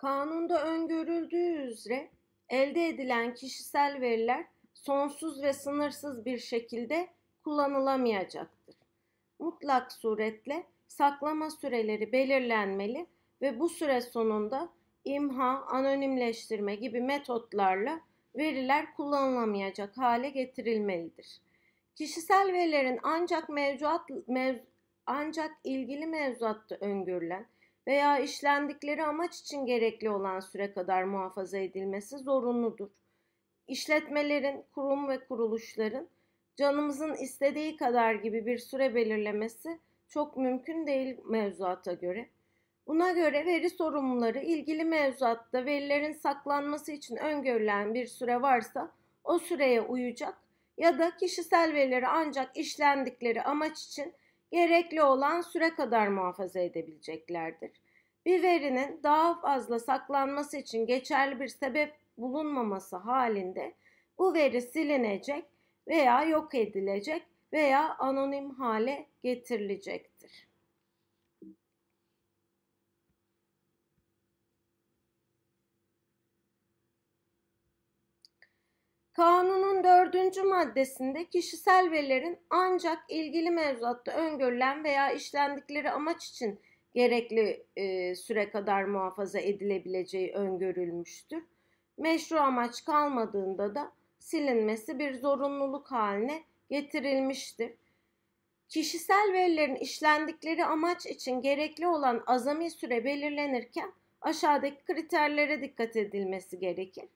Kanunda öngörüldüğü üzere elde edilen kişisel veriler sonsuz ve sınırsız bir şekilde kullanılamayacaktır. Mutlak suretle saklama süreleri belirlenmeli ve bu süre sonunda imha, anonimleştirme gibi metotlarla veriler kullanılamayacak hale getirilmelidir. Kişisel verilerin ancak mevcuat mev, ancak ilgili mevzuatta öngörülen veya işlendikleri amaç için gerekli olan süre kadar muhafaza edilmesi zorunludur. İşletmelerin, kurum ve kuruluşların canımızın istediği kadar gibi bir süre belirlemesi çok mümkün değil mevzuata göre. Buna göre veri sorumluları ilgili mevzuatta verilerin saklanması için öngörülen bir süre varsa o süreye uyacak ya da kişisel verileri ancak işlendikleri amaç için gerekli olan süre kadar muhafaza edebileceklerdir. Bir verinin daha fazla saklanması için geçerli bir sebep bulunmaması halinde bu veri silinecek veya yok edilecek veya anonim hale getirilecektir. Kanunun dördüncü maddesinde kişisel verilerin ancak ilgili mevzuatta öngörülen veya işlendikleri amaç için gerekli e, süre kadar muhafaza edilebileceği öngörülmüştür. Meşru amaç kalmadığında da silinmesi bir zorunluluk haline getirilmiştir. Kişisel verilerin işlendikleri amaç için gerekli olan azami süre belirlenirken aşağıdaki kriterlere dikkat edilmesi gerekir.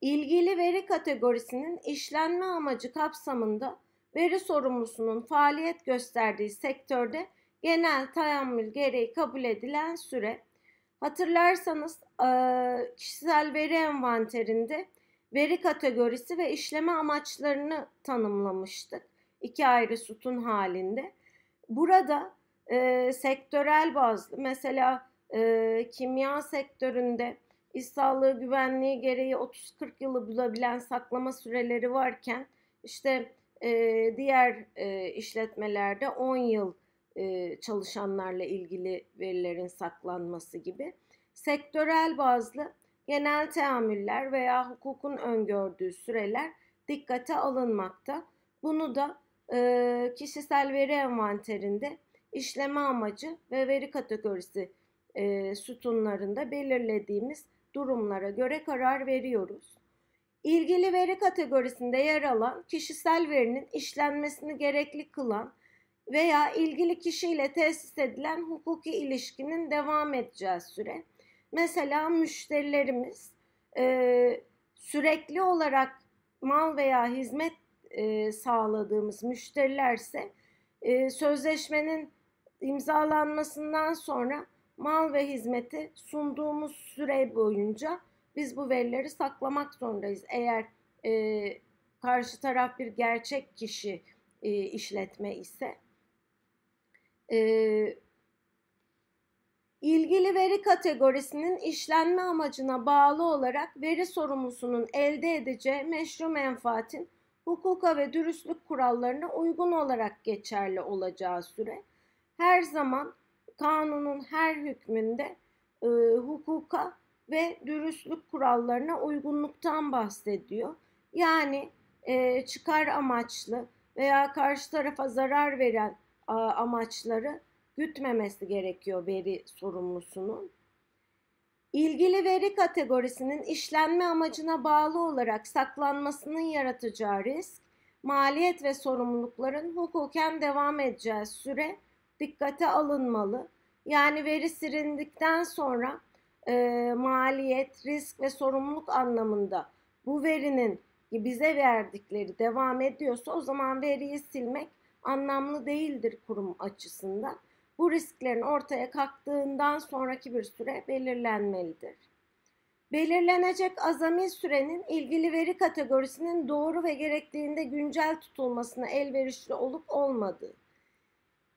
İlgili veri kategorisinin işlenme amacı kapsamında veri sorumlusunun faaliyet gösterdiği sektörde genel tahammül gereği kabul edilen süre. Hatırlarsanız kişisel veri envanterinde veri kategorisi ve işleme amaçlarını tanımlamıştık. İki ayrı sütun halinde. Burada e, sektörel bazlı mesela e, kimya sektöründe iş sağlığı güvenliği gereği 30-40 yılı bulabilen saklama süreleri varken işte e, diğer e, işletmelerde 10 yıl çalışanlarla ilgili verilerin saklanması gibi. Sektörel bazlı genel teamüller veya hukukun öngördüğü süreler dikkate alınmakta. Bunu da kişisel veri envanterinde işleme amacı ve veri kategorisi sütunlarında belirlediğimiz durumlara göre karar veriyoruz. İlgili veri kategorisinde yer alan kişisel verinin işlenmesini gerekli kılan veya ilgili kişiyle tesis edilen hukuki ilişkinin devam edeceği süre. Mesela müşterilerimiz e, sürekli olarak mal veya hizmet e, sağladığımız müşterilerse e, sözleşmenin imzalanmasından sonra mal ve hizmeti sunduğumuz süre boyunca biz bu verileri saklamak zorundayız. Eğer e, karşı taraf bir gerçek kişi e, işletme ise e, ilgili veri kategorisinin işlenme amacına bağlı olarak veri sorumlusunun elde edeceği meşru menfaatin hukuka ve dürüstlük kurallarına uygun olarak geçerli olacağı süre her zaman kanunun her hükmünde e, hukuka ve dürüstlük kurallarına uygunluktan bahsediyor. Yani e, çıkar amaçlı veya karşı tarafa zarar veren amaçları gütmemesi gerekiyor veri sorumlusunun. İlgili veri kategorisinin işlenme amacına bağlı olarak saklanmasının yaratacağı risk, maliyet ve sorumlulukların hukuken devam edeceği süre dikkate alınmalı. Yani veri silindikten sonra e, maliyet, risk ve sorumluluk anlamında bu verinin bize verdikleri devam ediyorsa o zaman veriyi silmek anlamlı değildir kurum açısından. Bu risklerin ortaya kalktığından sonraki bir süre belirlenmelidir. Belirlenecek azami sürenin ilgili veri kategorisinin doğru ve gerektiğinde güncel tutulmasına elverişli olup olmadığı,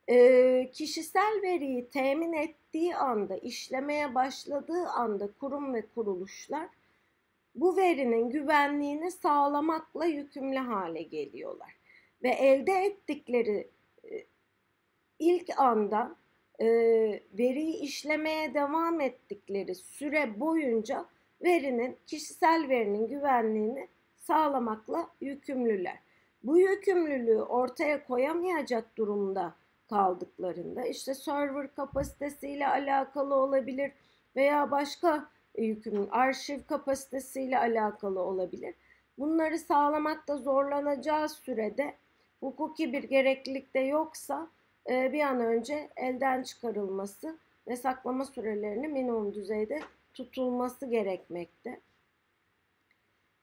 e, kişisel veriyi temin ettiği anda, işlemeye başladığı anda kurum ve kuruluşlar bu verinin güvenliğini sağlamakla yükümlü hale geliyorlar. Ve elde ettikleri e, ilk anda e, veriyi işlemeye devam ettikleri süre boyunca verinin, kişisel verinin güvenliğini sağlamakla yükümlüler. Bu yükümlülüğü ortaya koyamayacak durumda kaldıklarında işte server kapasitesiyle alakalı olabilir veya başka yükümlü arşiv kapasitesiyle alakalı olabilir. Bunları sağlamakta zorlanacağı sürede hukuki bir gereklilik de yoksa e, bir an önce elden çıkarılması ve saklama sürelerinin minimum düzeyde tutulması gerekmekte.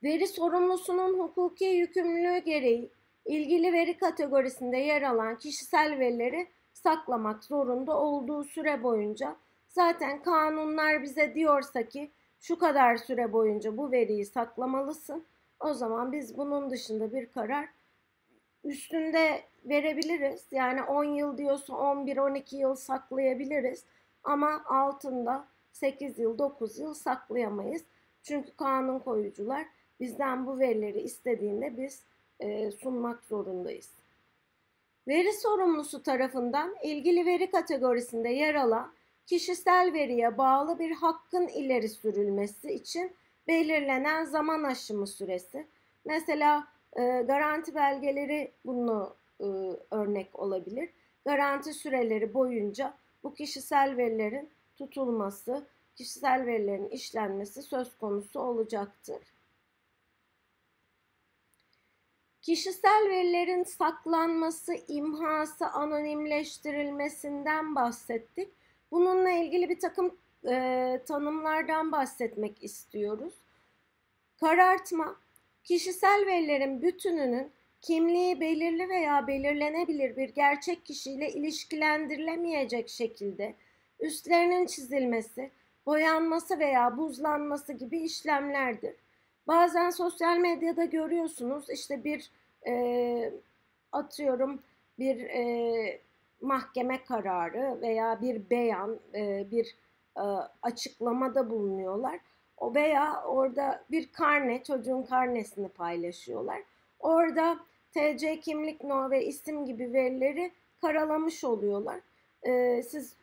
Veri sorumlusunun hukuki yükümlülüğü gereği ilgili veri kategorisinde yer alan kişisel verileri saklamak zorunda olduğu süre boyunca zaten kanunlar bize diyorsa ki şu kadar süre boyunca bu veriyi saklamalısın. O zaman biz bunun dışında bir karar üstünde verebiliriz. Yani 10 yıl diyorsa 11-12 yıl saklayabiliriz. Ama altında 8 yıl 9 yıl saklayamayız. Çünkü kanun koyucular bizden bu verileri istediğinde biz e, sunmak zorundayız. Veri sorumlusu tarafından ilgili veri kategorisinde yer alan kişisel veriye bağlı bir hakkın ileri sürülmesi için belirlenen zaman aşımı süresi. Mesela e, garanti belgeleri bunu e, örnek olabilir. Garanti süreleri boyunca bu kişisel verilerin tutulması, kişisel verilerin işlenmesi söz konusu olacaktır. Kişisel verilerin saklanması, imhası, anonimleştirilmesinden bahsettik. Bununla ilgili bir takım e, tanımlardan bahsetmek istiyoruz. Karartma, kişisel verilerin bütününün kimliği belirli veya belirlenebilir bir gerçek kişiyle ilişkilendirilemeyecek şekilde üstlerinin çizilmesi, boyanması veya buzlanması gibi işlemlerdir. Bazen sosyal medyada görüyorsunuz işte bir e, atıyorum bir e, mahkeme kararı veya bir beyan, e, bir e, açıklamada bulunuyorlar. O veya orada bir karne, çocuğun karnesini paylaşıyorlar. Orada TC kimlik no ve isim gibi verileri karalamış oluyorlar. E, siz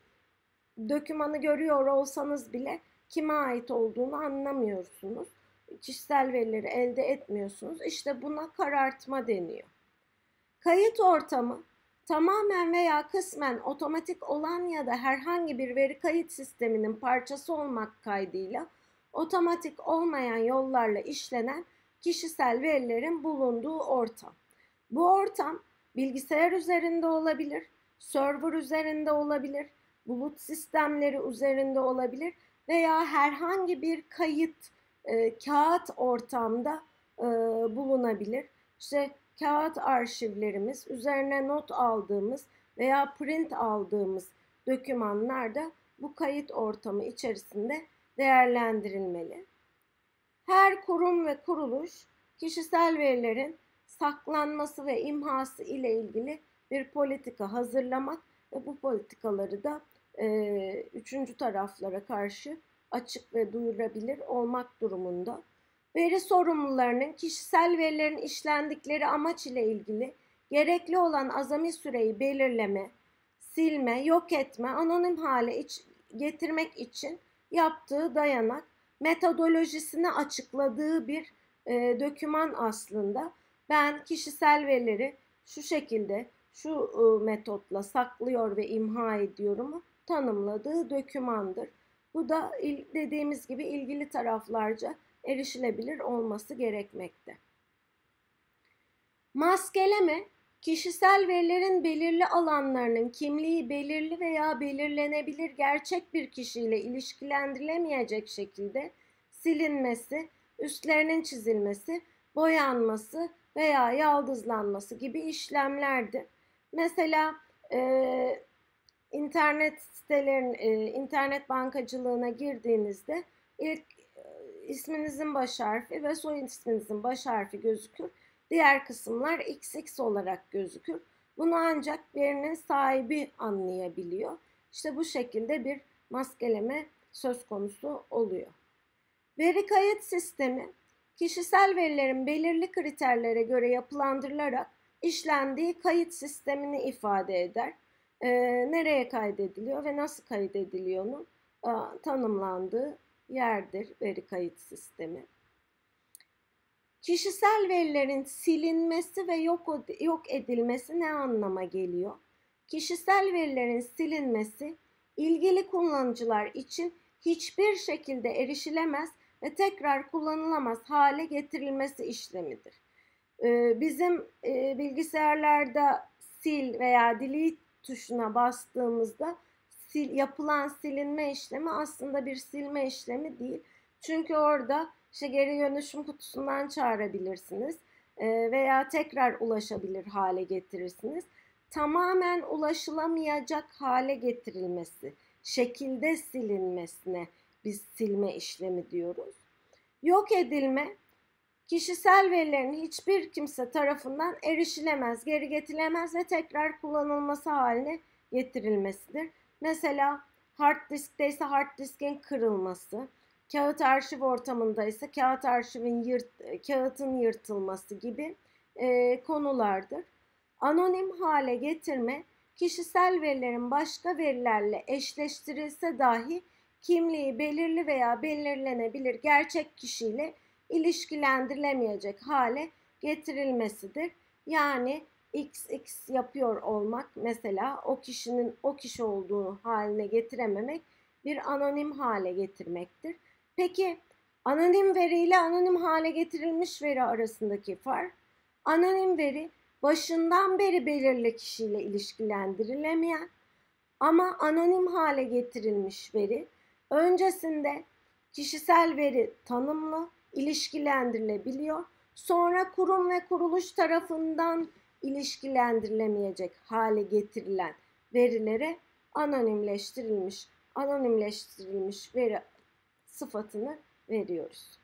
dökümanı görüyor olsanız bile kime ait olduğunu anlamıyorsunuz. Kişisel verileri elde etmiyorsunuz. İşte buna karartma deniyor. Kayıt ortamı tamamen veya kısmen otomatik olan ya da herhangi bir veri kayıt sisteminin parçası olmak kaydıyla otomatik olmayan yollarla işlenen kişisel verilerin bulunduğu ortam. Bu ortam bilgisayar üzerinde olabilir, server üzerinde olabilir, bulut sistemleri üzerinde olabilir veya herhangi bir kayıt e, kağıt ortamda e, bulunabilir. İşte kağıt arşivlerimiz, üzerine not aldığımız veya print aldığımız dokümanlar da bu kayıt ortamı içerisinde değerlendirilmeli. Her kurum ve kuruluş kişisel verilerin saklanması ve imhası ile ilgili bir politika hazırlamak ve bu politikaları da e, üçüncü taraflara karşı açık ve duyurabilir olmak durumunda. Veri sorumlularının kişisel verilerin işlendikleri amaç ile ilgili gerekli olan azami süreyi belirleme, silme, yok etme, anonim hale iç, getirmek için yaptığı dayanak, metodolojisini açıkladığı bir e, döküman aslında. Ben kişisel verileri şu şekilde, şu e, metotla saklıyor ve imha ediyorumu tanımladığı dökümandır. Bu da dediğimiz gibi ilgili taraflarca erişilebilir olması gerekmekte. Maskeleme, kişisel verilerin belirli alanlarının kimliği belirli veya belirlenebilir gerçek bir kişiyle ilişkilendirilemeyecek şekilde silinmesi, üstlerinin çizilmesi, boyanması veya yaldızlanması gibi işlemlerdir. Mesela e, internet sitelerin, e, internet bankacılığına girdiğinizde ilk isminizin baş harfi ve soy isminizin baş harfi gözükür. Diğer kısımlar XX olarak gözükür. Bunu ancak birinin sahibi anlayabiliyor. İşte bu şekilde bir maskeleme söz konusu oluyor. Veri kayıt sistemi kişisel verilerin belirli kriterlere göre yapılandırılarak işlendiği kayıt sistemini ifade eder. e, nereye kaydediliyor ve nasıl kaydediliyor'nun e, tanımlandığı yerdir veri kayıt sistemi. Kişisel verilerin silinmesi ve yok, yok edilmesi ne anlama geliyor? Kişisel verilerin silinmesi ilgili kullanıcılar için hiçbir şekilde erişilemez ve tekrar kullanılamaz hale getirilmesi işlemidir. Ee, bizim e, bilgisayarlarda sil veya delete tuşuna bastığımızda sil, yapılan silinme işlemi aslında bir silme işlemi değil. Çünkü orada işte geri dönüşüm kutusundan çağırabilirsiniz e, veya tekrar ulaşabilir hale getirirsiniz. Tamamen ulaşılamayacak hale getirilmesi, şekilde silinmesine biz silme işlemi diyoruz. Yok edilme kişisel verilerin hiçbir kimse tarafından erişilemez, geri getirilemez ve tekrar kullanılması haline getirilmesidir. Mesela hard diskte hard diskin kırılması, kağıt arşiv ortamında ise kağıt arşivin yırt, kağıtın yırtılması gibi e, konulardır. Anonim hale getirme, kişisel verilerin başka verilerle eşleştirilse dahi kimliği belirli veya belirlenebilir gerçek kişiyle ilişkilendirilemeyecek hale getirilmesidir. Yani XX yapıyor olmak mesela o kişinin o kişi olduğu haline getirememek bir anonim hale getirmektir. Peki anonim veri ile anonim hale getirilmiş veri arasındaki fark? Anonim veri başından beri belirli kişiyle ilişkilendirilemeyen ama anonim hale getirilmiş veri öncesinde kişisel veri tanımlı ilişkilendirilebiliyor. Sonra kurum ve kuruluş tarafından ilişkilendirilemeyecek hale getirilen verilere anonimleştirilmiş, anonimleştirilmiş veri sıfatını veriyoruz.